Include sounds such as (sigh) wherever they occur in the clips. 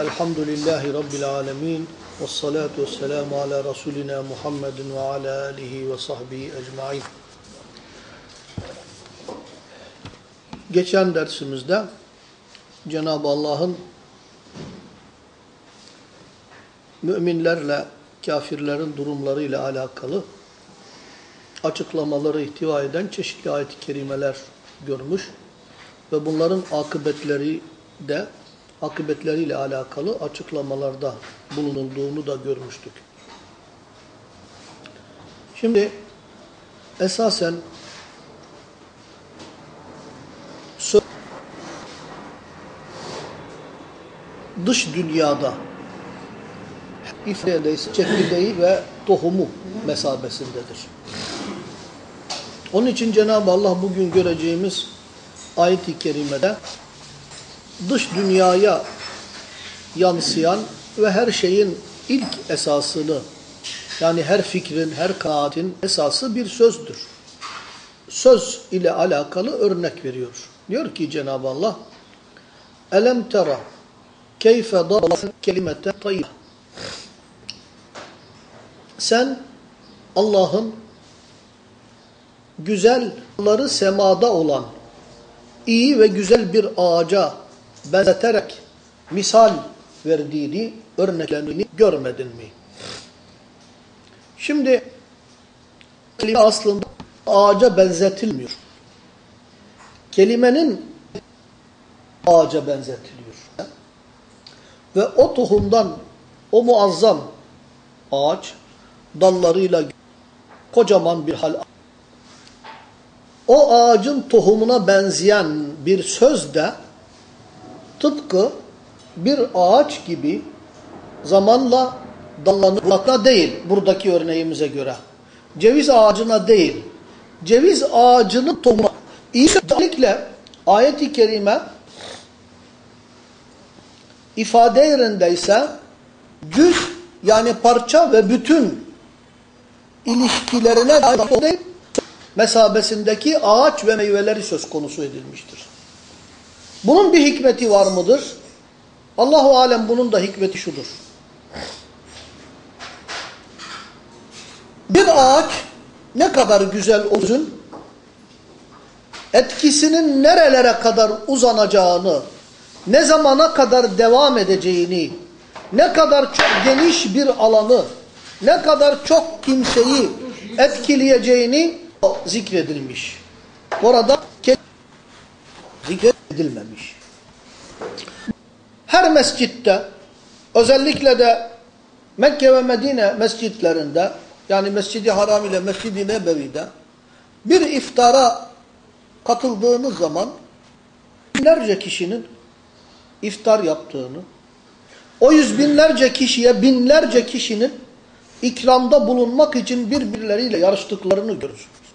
Elhamdülillahi Rabbil alemin. Ve salatu ve selamu ala Resulina Muhammedin ve ala alihi ve sahbihi ecmain. Geçen dersimizde Cenab-ı Allah'ın müminlerle kafirlerin durumlarıyla alakalı açıklamaları ihtiva eden çeşitli ayet-i kerimeler görmüş ve bunların akıbetleri de akıbetleriyle alakalı açıklamalarda bulunulduğunu da görmüştük. Şimdi esasen dış dünyada ifadeyse çekirdeği ve tohumu mesabesindedir. Onun için Cenab-ı Allah bugün göreceğimiz ayet-i kerimede dış dünyaya yansıyan ve her şeyin ilk esasını yani her fikrin, her kanaatin esası bir sözdür. Söz ile alakalı örnek veriyor. Diyor ki Cenab-ı Allah Elem tera keyfe dallat kelimete tayyib Sen Allah'ın güzelleri semada olan iyi ve güzel bir ağaca benzeterek misal verdiğini, örneklerini görmedin mi? Şimdi kelime aslında ağaca benzetilmiyor. Kelimenin ağaca benzetiliyor. Ve o tohumdan o muazzam ağaç dallarıyla kocaman bir hal o ağacın tohumuna benzeyen bir söz de tıpkı bir ağaç gibi zamanla dallanmakla değil buradaki örneğimize göre. Ceviz ağacına değil. Ceviz ağacının tohumuna. Özellikle ayet-i kerime ifade yerindeyse cüz yani parça ve bütün ilişkilerine dair mesabesindeki ağaç ve meyveleri söz konusu edilmiştir. Bunun bir hikmeti var mıdır? Allahu alem bunun da hikmeti şudur. Bir ağaç ne kadar güzel uzun, etkisinin nerelere kadar uzanacağını, ne zamana kadar devam edeceğini, ne kadar çok geniş bir alanı, ne kadar çok kimseyi etkileyeceğini zikredilmiş. Orada zikredilmemiş. Her mescitte özellikle de Mekke ve Medine mescitlerinde yani Mescid-i Haram ile Mescid-i Nebevi'de bir iftara katıldığınız zaman binlerce kişinin iftar yaptığını, o yüz binlerce kişiye binlerce kişinin ikramda bulunmak için birbirleriyle yarıştıklarını görürsünüz.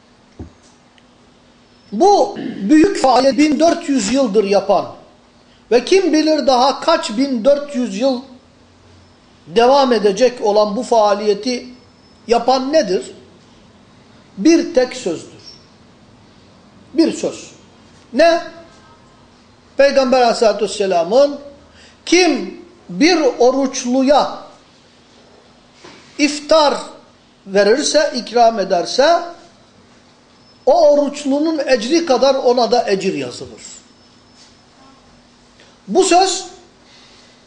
Bu büyük faaliyet 1400 yıldır yapan ve kim bilir daha kaç 1400 yıl devam edecek olan bu faaliyeti yapan nedir? Bir tek sözdür. Bir söz. Ne? Peygamber aleyhissalatü vesselamın kim bir oruçluya iftar verirse, ikram ederse o oruçlunun ecri kadar ona da ecir yazılır. Bu söz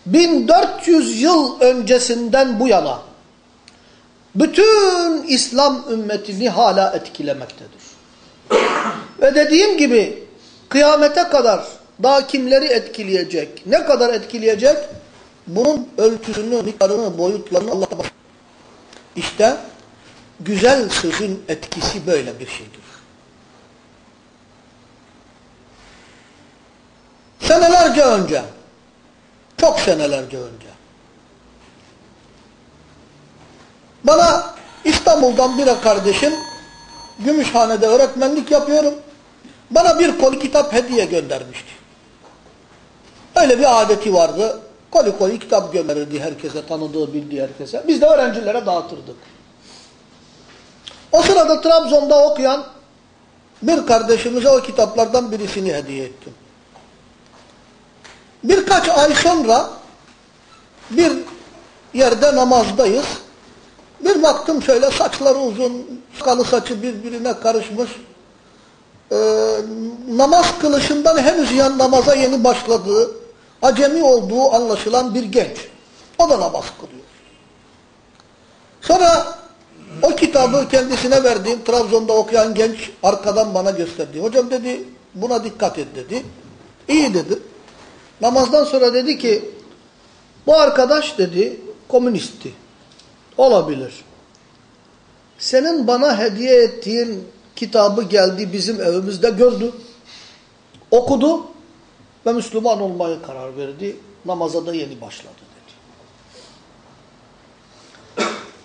1400 yıl öncesinden bu yana bütün İslam ümmetini hala etkilemektedir. Ve dediğim gibi kıyamete kadar daha kimleri etkileyecek, ne kadar etkileyecek? Bunun ölçüsünü, miktarını, boyutlarını Allah İşte güzel sözün etkisi böyle bir şeydir. Senelerce önce, çok senelerce önce, bana İstanbul'dan bir kardeşim, Gümüşhane'de öğretmenlik yapıyorum, bana bir koli kitap hediye göndermişti. Öyle bir adeti vardı, koli koli kitap gönderirdi herkese, tanıdığı, bildiği herkese. Biz de öğrencilere dağıtırdık. O sırada Trabzon'da okuyan bir kardeşimize o kitaplardan birisini hediye ettim. Birkaç ay sonra bir yerde namazdayız. Bir baktım şöyle saçları uzun, kalı saçı birbirine karışmış. Ee, namaz kılışından henüz yan namaza yeni başladığı, acemi olduğu anlaşılan bir genç. O da namaz kılıyor. Sonra o kitabı kendisine verdiğim Trabzon'da okuyan genç arkadan bana gösterdi. Hocam dedi buna dikkat et dedi. İyi dedi. Namazdan sonra dedi ki bu arkadaş dedi komünistti. Olabilir. Senin bana hediye ettiğin kitabı geldi bizim evimizde gördü. Okudu ve Müslüman olmaya karar verdi. Namaza da yeni başladı dedi.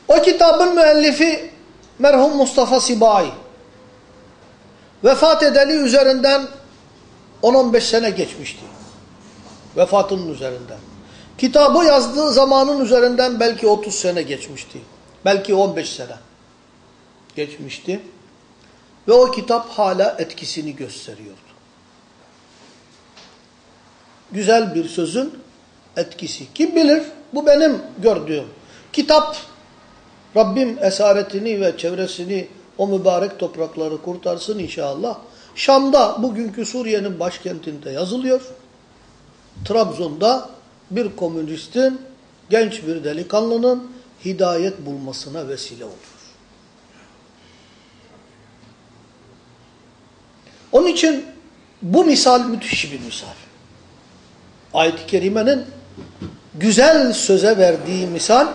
O kitabın müellifi merhum Mustafa Sibai. Vefat edeli üzerinden 10-15 sene geçmişti. Vefatının üzerinden. Kitabı yazdığı zamanın üzerinden belki 30 sene geçmişti. Belki 15 sene geçmişti. Ve o kitap hala etkisini gösteriyordu. Güzel bir sözün etkisi. Kim bilir bu benim gördüğüm. Kitap Rabbim esaretini ve çevresini o mübarek toprakları kurtarsın inşallah. Şam'da bugünkü Suriye'nin başkentinde yazılıyor. Trabzon'da bir komünistin genç bir delikanlının hidayet bulmasına vesile olur. Onun için bu misal müthiş bir misal. Ayet-i Kerime'nin güzel söze verdiği misal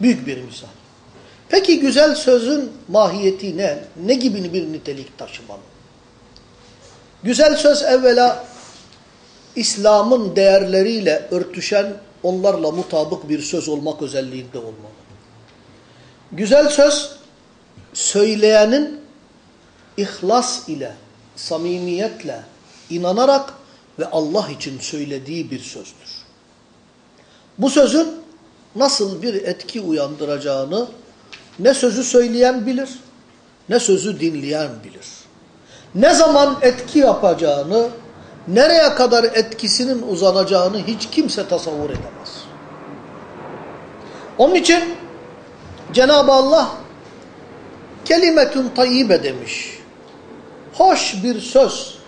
büyük bir misal. Peki güzel sözün mahiyeti ne? Ne gibi bir nitelik taşımalı? Güzel söz evvela İslam'ın değerleriyle örtüşen, onlarla mutabık bir söz olmak özelliğinde olmalı. Güzel söz, söyleyenin ihlas ile, samimiyetle, inanarak ve Allah için söylediği bir sözdür. Bu sözün nasıl bir etki uyandıracağını ne sözü söyleyen bilir, ne sözü dinleyen bilir. Ne zaman etki yapacağını, nereye kadar etkisinin uzanacağını hiç kimse tasavvur edemez. Onun için Cenab-ı Allah kelimetun tayyibe demiş. Hoş bir söz.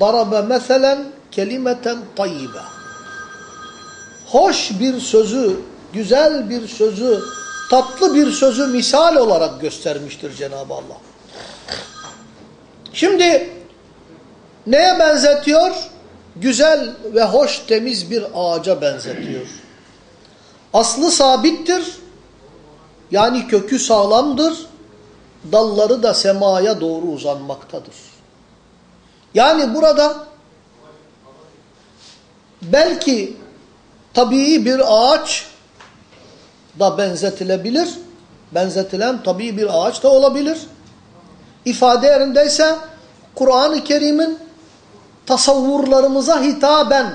Darabe meselen kelimeten tayyibe. Hoş bir sözü, güzel bir sözü, tatlı bir sözü misal olarak göstermiştir Cenab-ı Allah. Şimdi neye benzetiyor? Güzel ve hoş temiz bir ağaca benzetiyor. Aslı sabittir. Yani kökü sağlamdır. Dalları da semaya doğru uzanmaktadır. Yani burada belki tabii bir ağaç da benzetilebilir. Benzetilen tabii bir ağaç da olabilir. İfade yerindeyse Kur'an-ı Kerim'in tasavvurlarımıza hitaben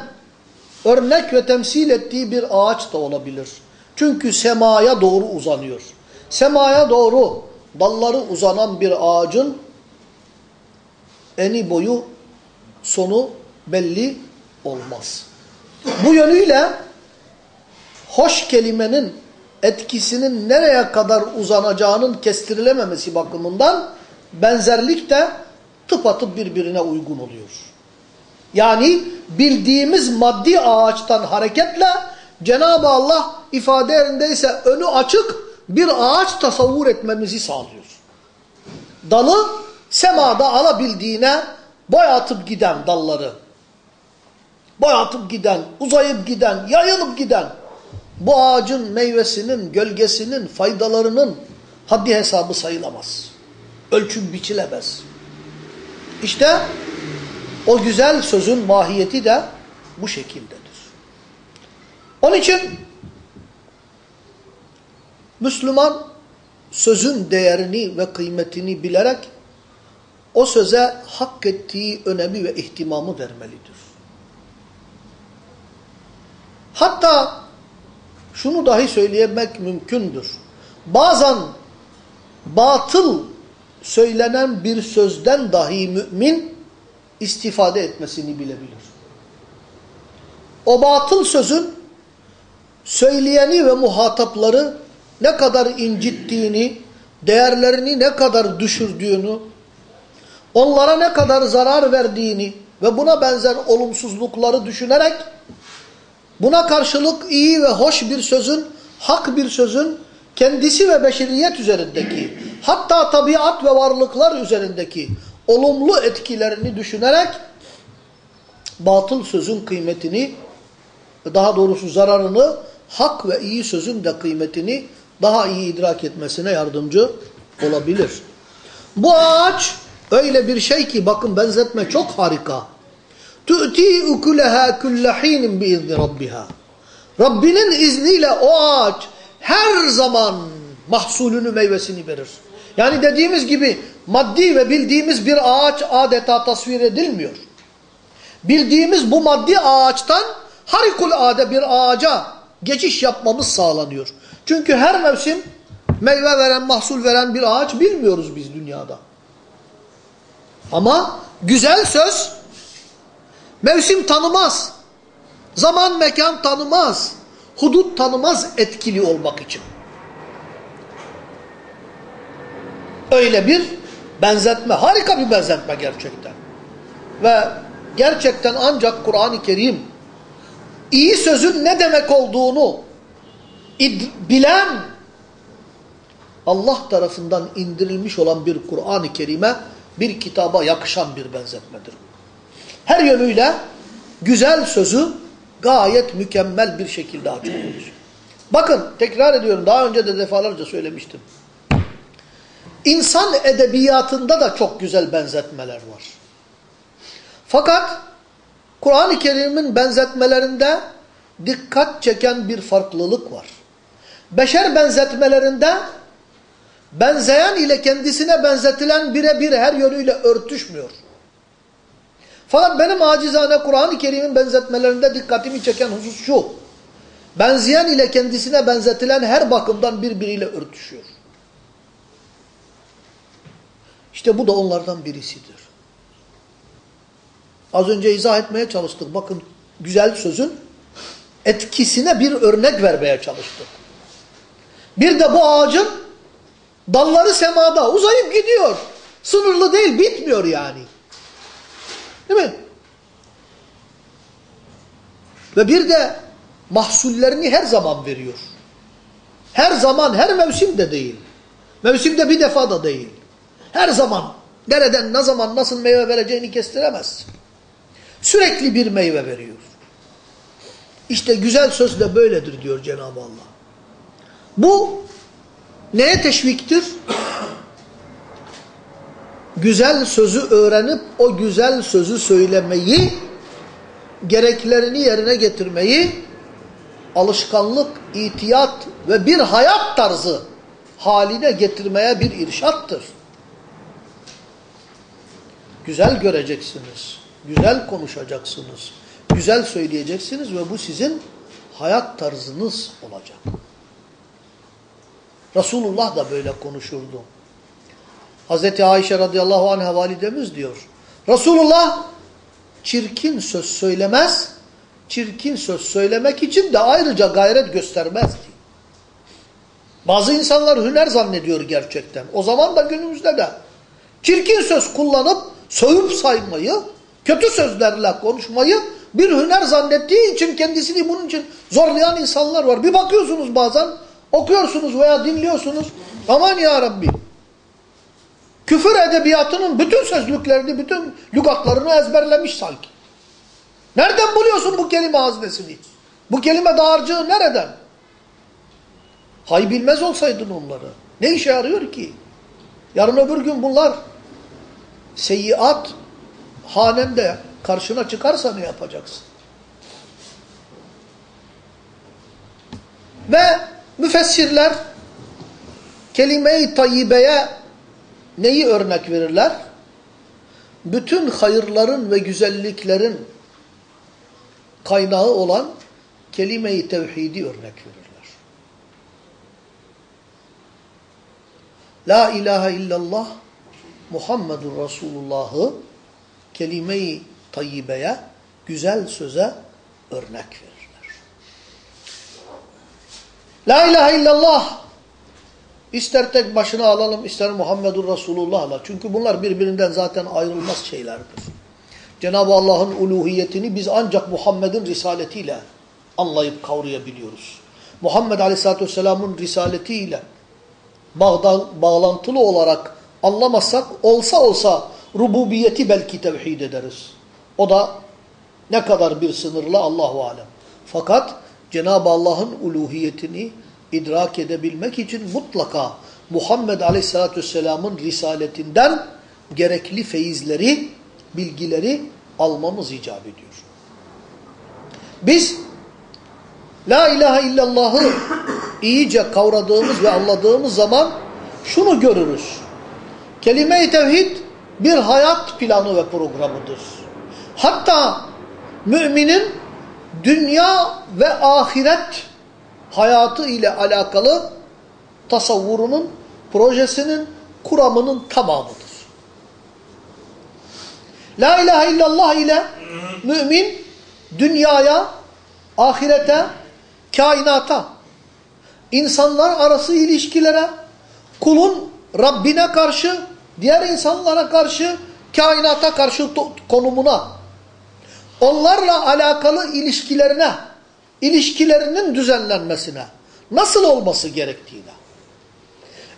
örnek ve temsil ettiği bir ağaç da olabilir. Çünkü semaya doğru uzanıyor. Semaya doğru dalları uzanan bir ağacın eni boyu sonu belli olmaz. Bu yönüyle hoş kelimenin etkisinin nereye kadar uzanacağının kestirilememesi bakımından benzerlik de tıpatıp birbirine uygun oluyor. Yani bildiğimiz maddi ağaçtan hareketle Cenab-ı Allah ifade yerindeyse önü açık bir ağaç tasavvur etmemizi sağlıyor. Dalı semada alabildiğine boyatıp giden dalları, boyatıp giden, uzayıp giden, yayılıp giden bu ağacın meyvesinin, gölgesinin, faydalarının haddi hesabı sayılamaz. Ölçüm biçilemez. İşte o güzel sözün mahiyeti de bu şekildedir. Onun için Müslüman sözün değerini ve kıymetini bilerek o söze hak ettiği önemi ve ihtimamı vermelidir. Hatta şunu dahi söyleyemek mümkündür. Bazen batıl söylenen bir sözden dahi mümin istifade etmesini bilebilir. O batıl sözün söyleyeni ve muhatapları ne kadar incittiğini, değerlerini ne kadar düşürdüğünü, onlara ne kadar zarar verdiğini ve buna benzer olumsuzlukları düşünerek buna karşılık iyi ve hoş bir sözün, hak bir sözün kendisi ve beşeriyet üzerindeki hatta tabiat ve varlıklar üzerindeki olumlu etkilerini düşünerek batıl sözün kıymetini daha doğrusu zararını hak ve iyi sözün de kıymetini daha iyi idrak etmesine yardımcı olabilir. Bu ağaç öyle bir şey ki bakın benzetme çok harika. Tu'ti ukulaha kullahinin biizni rabbiha. Rabbinin izniyle o ağaç her zaman mahsulünü meyvesini verir. Yani dediğimiz gibi maddi ve bildiğimiz bir ağaç adeta tasvir edilmiyor. Bildiğimiz bu maddi ağaçtan harikulade bir ağaca geçiş yapmamız sağlanıyor. Çünkü her mevsim meyve veren, mahsul veren bir ağaç bilmiyoruz biz dünyada. Ama güzel söz mevsim tanımaz. Zaman mekan tanımaz. Hudut tanımaz etkili olmak için. Öyle bir benzetme. Harika bir benzetme gerçekten. Ve gerçekten ancak Kur'an-ı Kerim iyi sözün ne demek olduğunu bilen Allah tarafından indirilmiş olan bir Kur'an-ı Kerim'e bir kitaba yakışan bir benzetmedir. Her yönüyle güzel sözü gayet mükemmel bir şekilde açıklıyor. Bakın tekrar ediyorum daha önce de defalarca söylemiştim. İnsan edebiyatında da çok güzel benzetmeler var. Fakat Kur'an-ı Kerim'in benzetmelerinde dikkat çeken bir farklılık var. Beşer benzetmelerinde benzeyen ile kendisine benzetilen birebir her yönüyle örtüşmüyor. Fakat benim acizane Kur'an-ı Kerim'in benzetmelerinde dikkatimi çeken husus şu. Benzeyen ile kendisine benzetilen her bakımdan birbiriyle örtüşüyor. İşte bu da onlardan birisidir. Az önce izah etmeye çalıştık. Bakın güzel sözün etkisine bir örnek vermeye çalıştık. Bir de bu ağacın dalları semada uzayıp gidiyor. Sınırlı değil, bitmiyor yani. Değil mi? Ve bir de mahsullerini her zaman veriyor. Her zaman, her mevsim de değil. Mevsimde bir defa da değil. Her zaman, nereden, ne zaman, nasıl meyve vereceğini kestiremez. Sürekli bir meyve veriyor. İşte güzel söz de böyledir diyor Cenab-ı Allah. Bu neye teşviktir? güzel sözü öğrenip o güzel sözü söylemeyi, gereklerini yerine getirmeyi, alışkanlık, itiyat ve bir hayat tarzı haline getirmeye bir irşattır. Güzel göreceksiniz, güzel konuşacaksınız, güzel söyleyeceksiniz ve bu sizin hayat tarzınız olacak. Resulullah da böyle konuşurdu. Hazreti Ayşe radıyallahu anh'a validemiz diyor. Resulullah çirkin söz söylemez, çirkin söz söylemek için de ayrıca gayret göstermezdi. Bazı insanlar hüner zannediyor gerçekten. O zaman da günümüzde de. Çirkin söz kullanıp soyup saymayı, kötü sözlerle konuşmayı bir hüner zannettiği için kendisini bunun için zorlayan insanlar var. Bir bakıyorsunuz bazen, okuyorsunuz veya dinliyorsunuz. Aman ya Rabbi. Küfür edebiyatının bütün sözlüklerini, bütün lügatlarını ezberlemiş sanki. Nereden buluyorsun bu kelime haznesini? Bu kelime dağarcığı nereden? Hay bilmez olsaydın onları. Ne işe yarıyor ki? Yarın öbür gün bunlar seyyiat hanende karşına çıkarsa ne yapacaksın? Ve müfessirler kelime-i tayyibeye neyi örnek verirler? Bütün hayırların ve güzelliklerin kaynağı olan kelime-i tevhidi örnek verirler. La ilahe illallah Muhammedur Resulullah'ı kelime-i tayyibeye, güzel söze örnek verirler. La ilahe illallah ister tek başına alalım ister Muhammedur Resulullah'la. Çünkü bunlar birbirinden zaten ayrılmaz şeylerdir. Cenab-ı Allah'ın uluhiyetini biz ancak Muhammed'in risaletiyle anlayıp kavrayabiliyoruz. Muhammed Aleyhisselatü Vesselam'ın risaletiyle bağlantılı olarak anlamazsak olsa olsa rububiyeti belki tevhid ederiz. O da ne kadar bir sınırla Allahu Alem. Fakat Cenab-ı Allah'ın uluhiyetini idrak edebilmek için mutlaka Muhammed Aleyhisselatü Vesselam'ın risaletinden gerekli feyizleri, bilgileri almamız icap ediyor. Biz La ilahe illallah'ı iyice kavradığımız ve anladığımız zaman şunu görürüz. Kelime-i tevhid bir hayat planı ve programıdır. Hatta müminin dünya ve ahiret hayatı ile alakalı tasavvurunun, projesinin, kuramının tamamıdır. La ilahe illallah ile mümin dünyaya, ahirete, kainata, insanlar arası ilişkilere, kulun Rabbine karşı, diğer insanlara karşı, kainata karşı konumuna, onlarla alakalı ilişkilerine, ilişkilerinin düzenlenmesine, nasıl olması gerektiğine,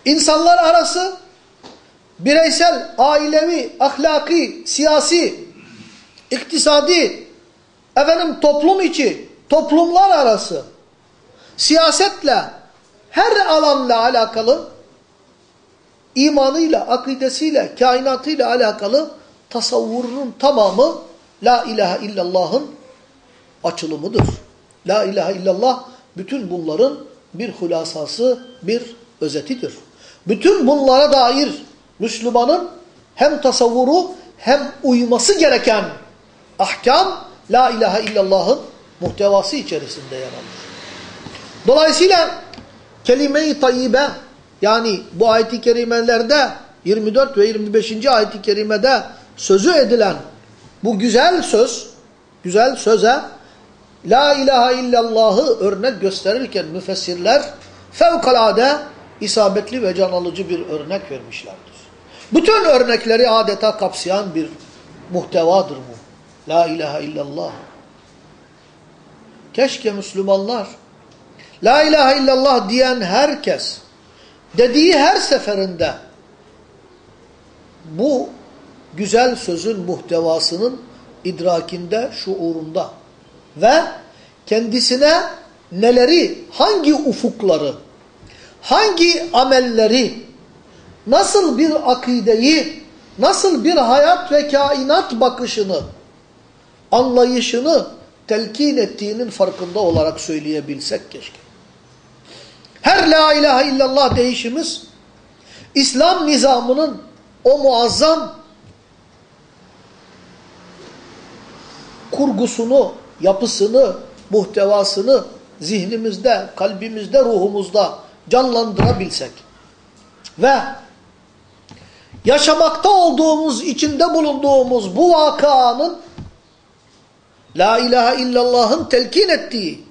insanlar arası bireysel, ailevi, ahlaki, siyasi, iktisadi, efendim toplum içi, toplumlar arası, siyasetle, her alanla alakalı, imanıyla, akidesiyle, kainatıyla alakalı tasavvurunun tamamı La ilahe illallah'ın açılımıdır. La ilahe illallah bütün bunların bir hulasası, bir özetidir. Bütün bunlara dair Müslümanın hem tasavvuru hem uyması gereken ahkam La ilahe illallah'ın muhtevası içerisinde yer alır. Dolayısıyla kelime-i tayyibe yani bu ayet-i kerimelerde 24 ve 25. ayet-i kerimede sözü edilen bu güzel söz, güzel söze La ilahe illallah'ı örnek gösterirken müfessirler fevkalade isabetli ve can alıcı bir örnek vermişlerdir. Bütün örnekleri adeta kapsayan bir muhtevadır bu. La ilahe illallah. Keşke Müslümanlar La ilahe illallah diyen herkes dediği her seferinde bu güzel sözün muhtevasının idrakinde, şuurunda ve kendisine neleri, hangi ufukları, hangi amelleri, nasıl bir akideyi, nasıl bir hayat ve kainat bakışını, anlayışını telkin ettiğinin farkında olarak söyleyebilsek keşke. Her la ilahe illallah değişimiz, İslam nizamının o muazzam kurgusunu, yapısını, muhtevasını zihnimizde, kalbimizde, ruhumuzda canlandırabilsek ve yaşamakta olduğumuz, içinde bulunduğumuz bu vakanın La ilahe illallah'ın telkin ettiği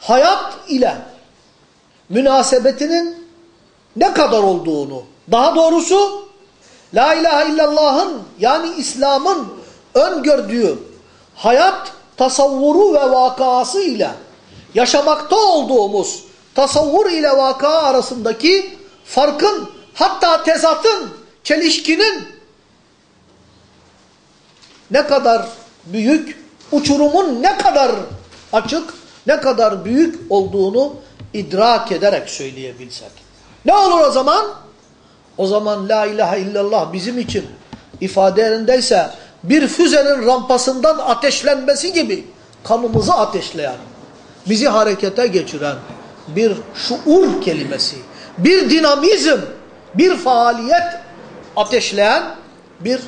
hayat ile münasebetinin ne kadar olduğunu, daha doğrusu La ilahe illallah'ın yani İslam'ın öngördüğü hayat tasavvuru ve vakası ile yaşamakta olduğumuz tasavvur ile vaka arasındaki farkın hatta tezatın, çelişkinin ne kadar büyük, uçurumun ne kadar açık, ne kadar büyük olduğunu idrak ederek söyleyebilsek. Ne olur o zaman? O zaman la ilahe illallah bizim için ifadelerindeyse bir füzenin rampasından ateşlenmesi gibi kanımızı ateşleyen, bizi harekete geçiren bir şuur kelimesi, bir dinamizm, bir faaliyet ateşleyen bir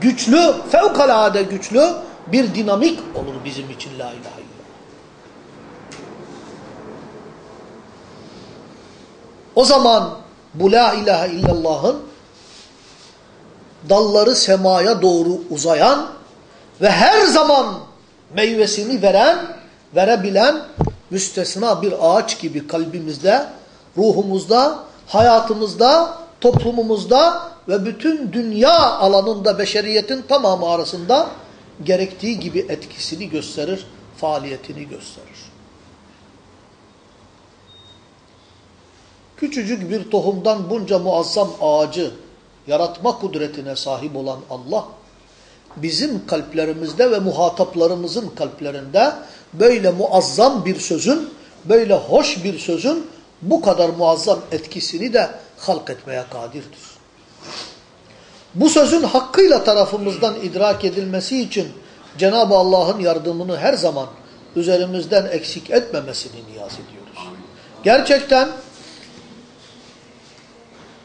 güçlü, fevkalade güçlü bir dinamik olur bizim için la ilahe illallah. O zaman bu la ilahe illallah'ın dalları semaya doğru uzayan ve her zaman meyvesini veren, verebilen müstesna bir ağaç gibi kalbimizde, ruhumuzda, hayatımızda, toplumumuzda ve bütün dünya alanında beşeriyetin tamamı arasında gerektiği gibi etkisini gösterir, faaliyetini gösterir. Küçücük bir tohumdan bunca muazzam ağacı yaratma kudretine sahip olan Allah, bizim kalplerimizde ve muhataplarımızın kalplerinde böyle muazzam bir sözün, böyle hoş bir sözün bu kadar muazzam etkisini de halk etmeye kadirdir. Bu sözün hakkıyla tarafımızdan idrak edilmesi için Cenab-ı Allah'ın yardımını her zaman üzerimizden eksik etmemesini niyaz ediyoruz. Gerçekten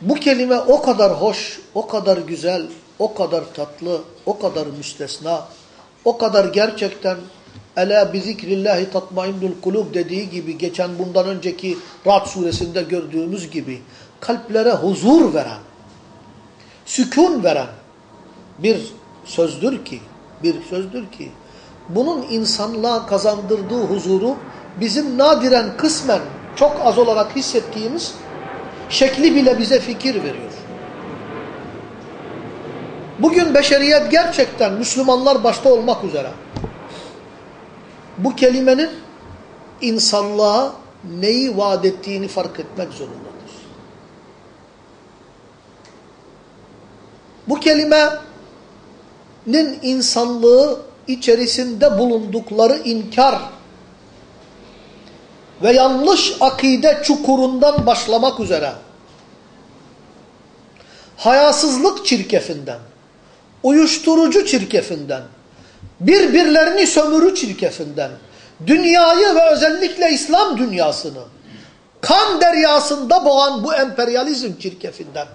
bu kelime o kadar hoş, o kadar güzel, o kadar tatlı, o kadar müstesna, o kadar gerçekten Ela bi zikrillahi tatmainnul kulub dediği gibi geçen bundan önceki Ra'd suresinde gördüğümüz gibi kalplere huzur veren, sükun veren bir sözdür ki, bir sözdür ki bunun insanlığa kazandırdığı huzuru bizim nadiren kısmen çok az olarak hissettiğimiz şekli bile bize fikir veriyor. Bugün beşeriyet gerçekten Müslümanlar başta olmak üzere bu kelimenin insanlığa neyi vaat ettiğini fark etmek zorundadır. Bu kelimenin insanlığı içerisinde bulundukları inkar ve yanlış akide çukurundan başlamak üzere. Hayasızlık çirkefinden, uyuşturucu çirkefinden, birbirlerini sömürü çirkefinden, dünyayı ve özellikle İslam dünyasını kan deryasında boğan bu emperyalizm çirkefinden,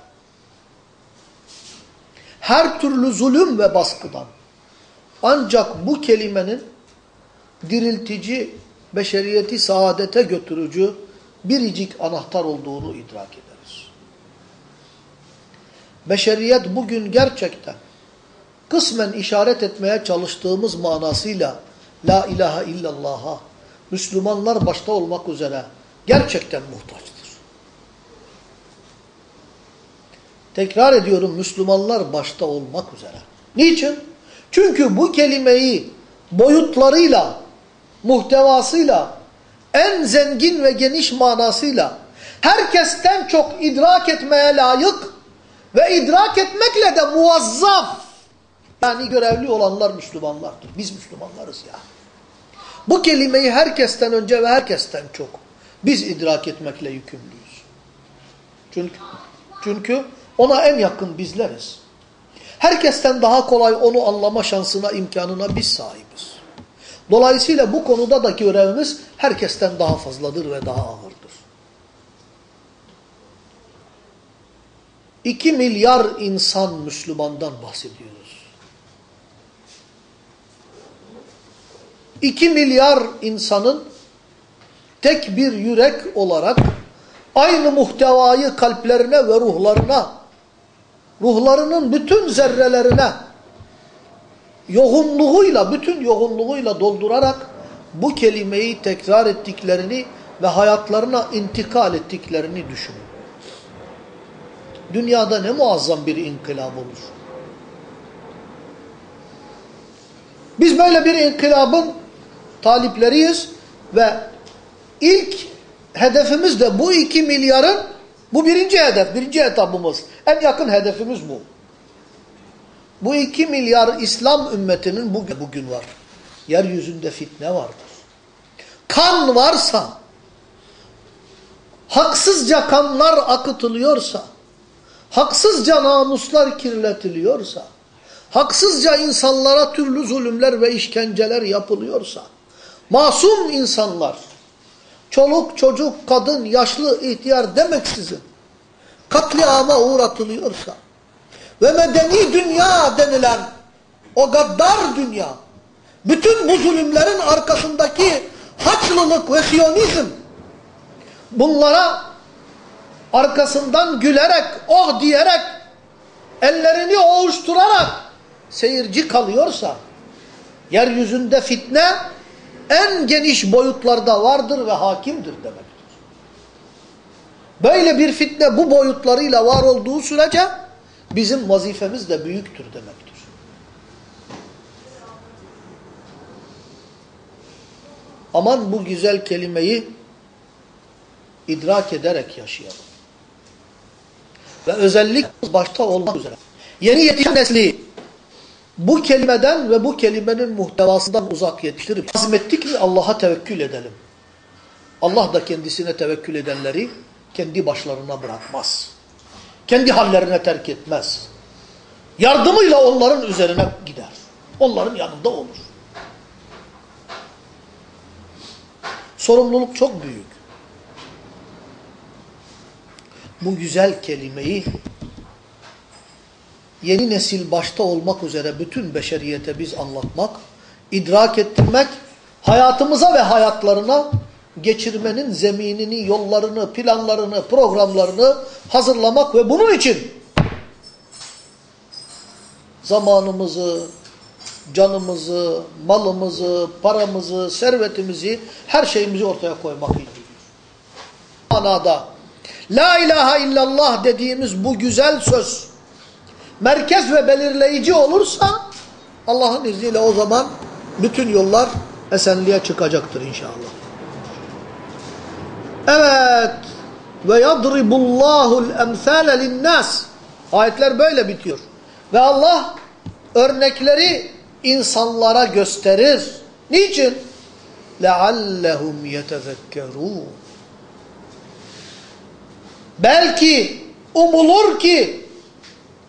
her türlü zulüm ve baskıdan ancak bu kelimenin diriltici, beşeriyeti saadete götürücü biricik anahtar olduğunu idrak ederiz. Beşeriyet bugün gerçekten kısmen işaret etmeye çalıştığımız manasıyla La ilahe illallah'a Müslümanlar başta olmak üzere gerçekten muhtaçtır. Tekrar ediyorum Müslümanlar başta olmak üzere. Niçin? Çünkü bu kelimeyi boyutlarıyla, muhtevasıyla, en zengin ve geniş manasıyla herkesten çok idrak etmeye layık ve idrak etmekle de muazzaf yani görevli olanlar Müslümanlardır. Biz Müslümanlarız ya. Bu kelimeyi herkesten önce ve herkesten çok biz idrak etmekle yükümlüyüz. Çünkü, çünkü ona en yakın bizleriz. Herkesten daha kolay onu anlama şansına, imkanına biz sahibiz. Dolayısıyla bu konuda da görevimiz herkesten daha fazladır ve daha ağırdır. 2 milyar insan Müslümandan bahsediyoruz. 2 milyar insanın tek bir yürek olarak aynı muhtevayı kalplerine ve ruhlarına, ruhlarının bütün zerrelerine yoğunluğuyla, bütün yoğunluğuyla doldurarak bu kelimeyi tekrar ettiklerini ve hayatlarına intikal ettiklerini düşünün. Dünyada ne muazzam bir inkılap olur. Biz böyle bir inkılabın talipleriyiz ve ilk hedefimiz de bu iki milyarın bu birinci hedef, birinci etapımız. En yakın hedefimiz bu. Bu iki milyar İslam ümmetinin bugün, bugün var. Yeryüzünde fitne vardır. Kan varsa, haksızca kanlar akıtılıyorsa, haksızca namuslar kirletiliyorsa, haksızca insanlara türlü zulümler ve işkenceler yapılıyorsa, masum insanlar, çoluk, çocuk, kadın, yaşlı, ihtiyar demeksizin katliama uğratılıyorsa ve medeni dünya denilen o gaddar dünya, bütün bu zulümlerin arkasındaki haçlılık ve siyonizm bunlara arkasından gülerek, oh diyerek, ellerini oğuşturarak seyirci kalıyorsa, yeryüzünde fitne en geniş boyutlarda vardır ve hakimdir demektir. Böyle bir fitne bu boyutlarıyla var olduğu sürece bizim vazifemiz de büyüktür demektir. Aman bu güzel kelimeyi idrak ederek yaşayalım. Ve özellikle başta olmak üzere. Yeni yetişen nesli bu kelimeden ve bu kelimenin muhtevasından uzak yetiştirip azmettik mi Allah'a tevekkül edelim. Allah da kendisine tevekkül edenleri kendi başlarına bırakmaz. Kendi hallerine terk etmez. Yardımıyla onların üzerine gider. Onların yanında olur. Sorumluluk çok büyük. Bu güzel kelimeyi yeni nesil başta olmak üzere bütün beşeriyete biz anlatmak, idrak ettirmek, hayatımıza ve hayatlarına geçirmenin zeminini, yollarını, planlarını, programlarını hazırlamak ve bunun için zamanımızı, canımızı, malımızı, paramızı, servetimizi, her şeyimizi ortaya koymak için. Manada La ilahe illallah dediğimiz bu güzel söz merkez ve belirleyici olursa Allah'ın izniyle o zaman bütün yollar esenliğe çıkacaktır inşallah. Evet. Ve yadribullahul emsale linnas. Ayetler böyle bitiyor. Ve Allah örnekleri insanlara gösterir. Niçin? لَعَلَّهُمْ يَتَذَكَّرُونَ Belki umulur ki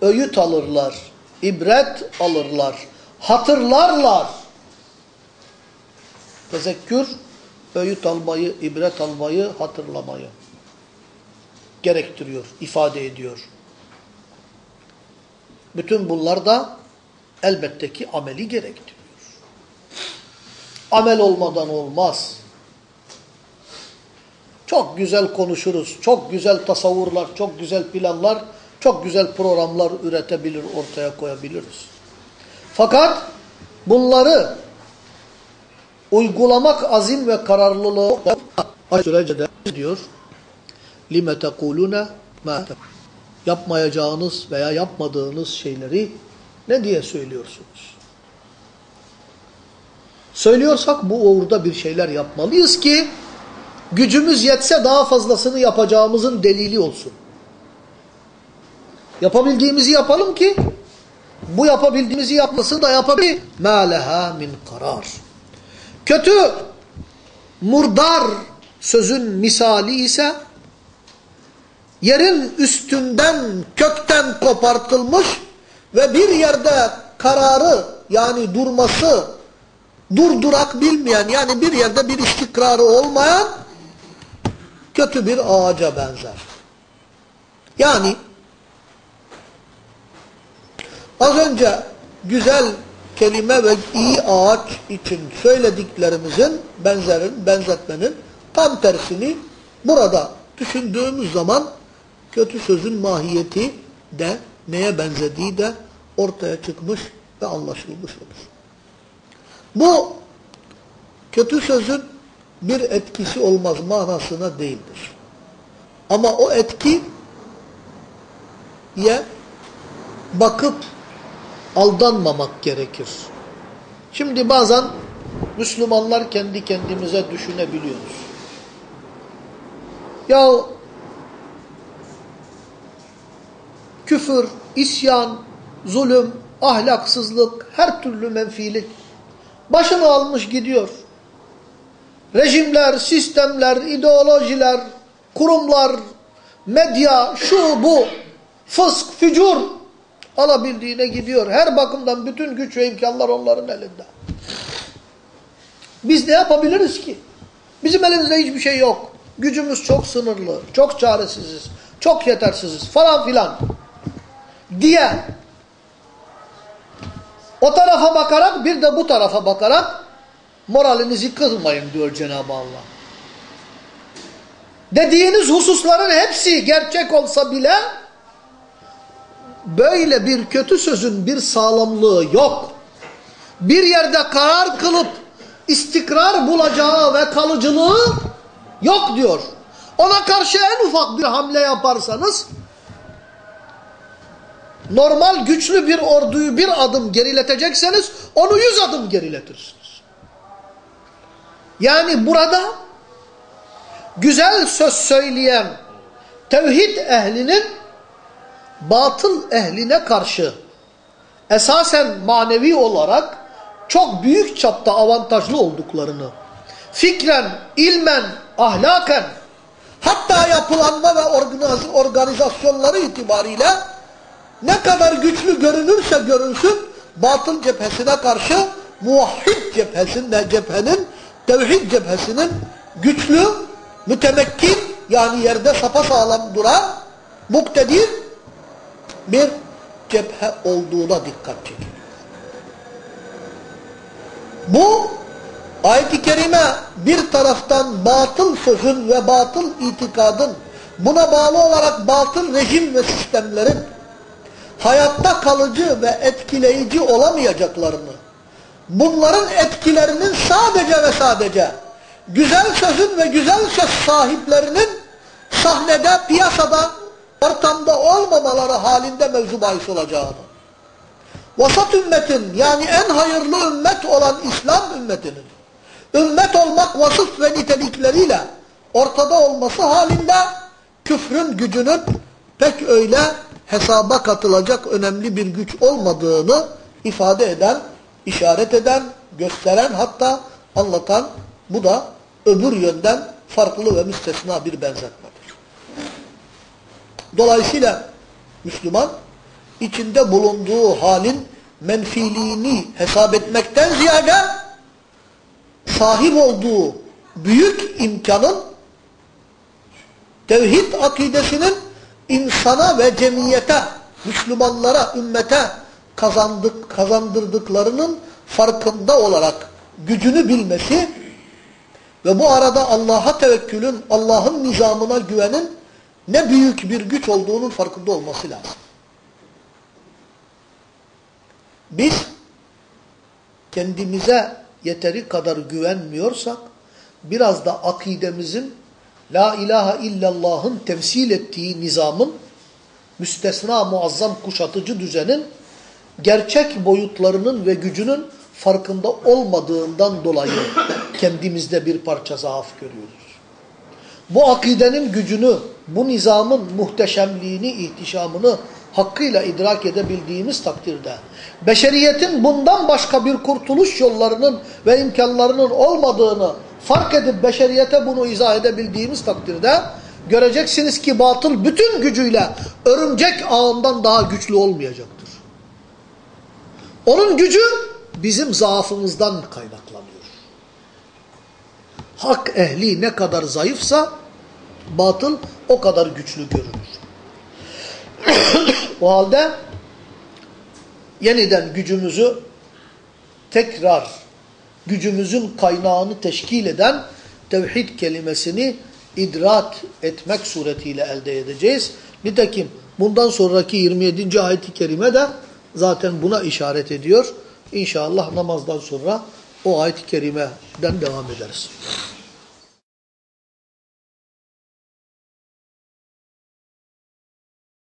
öğüt alırlar, ibret alırlar, hatırlarlar. Tezekkür, öğüt almayı, ibret almayı, hatırlamayı gerektiriyor, ifade ediyor. Bütün bunlar da elbette ki ameli gerektiriyor. Amel olmadan olmaz. Çok güzel konuşuruz, çok güzel tasavvurlar, çok güzel planlar, çok güzel programlar üretebilir, ortaya koyabiliriz. Fakat bunları uygulamak azim ve kararlılığı sürece de diyor. لِمَ تَقُولُونَ مَا Yapmayacağınız veya yapmadığınız şeyleri ne diye söylüyorsunuz? Söylüyorsak bu uğurda bir şeyler yapmalıyız ki gücümüz yetse daha fazlasını yapacağımızın delili olsun. Yapabildiğimizi yapalım ki bu yapabildiğimizi yapmasını da yapabilir. مَا لَهَا مِنْ karar. Kötü, murdar sözün misali ise yerin üstünden kökten kopartılmış ve bir yerde kararı yani durması durdurak bilmeyen yani bir yerde bir istikrarı olmayan kötü bir ağaca benzer. Yani az önce güzel kelime ve iyi ağaç için söylediklerimizin benzerin, benzetmenin tam tersini burada düşündüğümüz zaman kötü sözün mahiyeti de neye benzediği de ortaya çıkmış ve anlaşılmış olur. Bu kötü sözün bir etkisi olmaz manasına değildir. Ama o etki ye bakıp aldanmamak gerekir. Şimdi bazen Müslümanlar kendi kendimize düşünebiliyoruz. Ya küfür, isyan, zulüm, ahlaksızlık, her türlü menfilik başını almış gidiyor. Rejimler, sistemler, ideolojiler, kurumlar, medya, şu bu, fısk, fücur alabildiğine gidiyor. Her bakımdan bütün güç ve imkanlar onların elinde. Biz ne yapabiliriz ki? Bizim elimizde hiçbir şey yok. Gücümüz çok sınırlı, çok çaresiziz, çok yetersiziz falan filan diye o tarafa bakarak bir de bu tarafa bakarak moralinizi kırmayın diyor Cenab-ı Allah. Dediğiniz hususların hepsi gerçek olsa bile böyle bir kötü sözün bir sağlamlığı yok. Bir yerde karar kılıp istikrar bulacağı ve kalıcılığı yok diyor. Ona karşı en ufak bir hamle yaparsanız normal güçlü bir orduyu bir adım geriletecekseniz onu yüz adım geriletirsiniz. Yani burada güzel söz söyleyen tevhid ehlinin batıl ehline karşı esasen manevi olarak çok büyük çapta avantajlı olduklarını fikren, ilmen, ahlaken hatta yapılanma ve organizasyonları itibariyle ne kadar güçlü görünürse görünsün batıl cephesine karşı muvahhid cephesinde cephenin tevhid cephesinin güçlü, mütemekkin yani yerde sapasağlam duran muktedir bir cephe olduğuna dikkat çekiyor. Bu ayet-i kerime bir taraftan batıl sözün ve batıl itikadın buna bağlı olarak batıl rejim ve sistemlerin hayatta kalıcı ve etkileyici olamayacaklarını, bunların etkilerinin sadece ve sadece güzel sözün ve güzel söz sahiplerinin sahnede, piyasada, ortamda olmamaları halinde mevzu bahis olacağını, vasat ümmetin yani en hayırlı ümmet olan İslam ümmetinin, ümmet olmak vasıf ve nitelikleriyle ortada olması halinde küfrün gücünün pek öyle hesaba katılacak önemli bir güç olmadığını ifade eden, işaret eden, gösteren hatta anlatan bu da öbür yönden farklı ve müstesna bir benzetmedir. Dolayısıyla Müslüman içinde bulunduğu halin menfiliğini hesap etmekten ziyade sahip olduğu büyük imkanın tevhid akidesinin insana ve cemiyete, Müslümanlara, ümmete kazandık, kazandırdıklarının farkında olarak gücünü bilmesi ve bu arada Allah'a tevekkülün, Allah'ın nizamına güvenin ne büyük bir güç olduğunun farkında olması lazım. Biz kendimize yeteri kadar güvenmiyorsak biraz da akidemizin La ilahe illallah'ın temsil ettiği nizamın müstesna muazzam kuşatıcı düzenin gerçek boyutlarının ve gücünün farkında olmadığından dolayı kendimizde bir parça zaaf görüyoruz. Bu akidenin gücünü, bu nizamın muhteşemliğini, ihtişamını hakkıyla idrak edebildiğimiz takdirde, beşeriyetin bundan başka bir kurtuluş yollarının ve imkanlarının olmadığını fark edip beşeriyete bunu izah edebildiğimiz takdirde, göreceksiniz ki batıl bütün gücüyle örümcek ağından daha güçlü olmayacaktır. Onun gücü bizim zaafımızdan kaynaklanıyor. Hak ehli ne kadar zayıfsa batıl o kadar güçlü görünür. (coughs) o halde yeniden gücümüzü tekrar gücümüzün kaynağını teşkil eden tevhid kelimesini idrak etmek suretiyle elde edeceğiz. Nitekim bundan sonraki 27. ayet-i kerime de zaten buna işaret ediyor. İnşallah namazdan sonra o ayet-i kerimeden devam ederiz.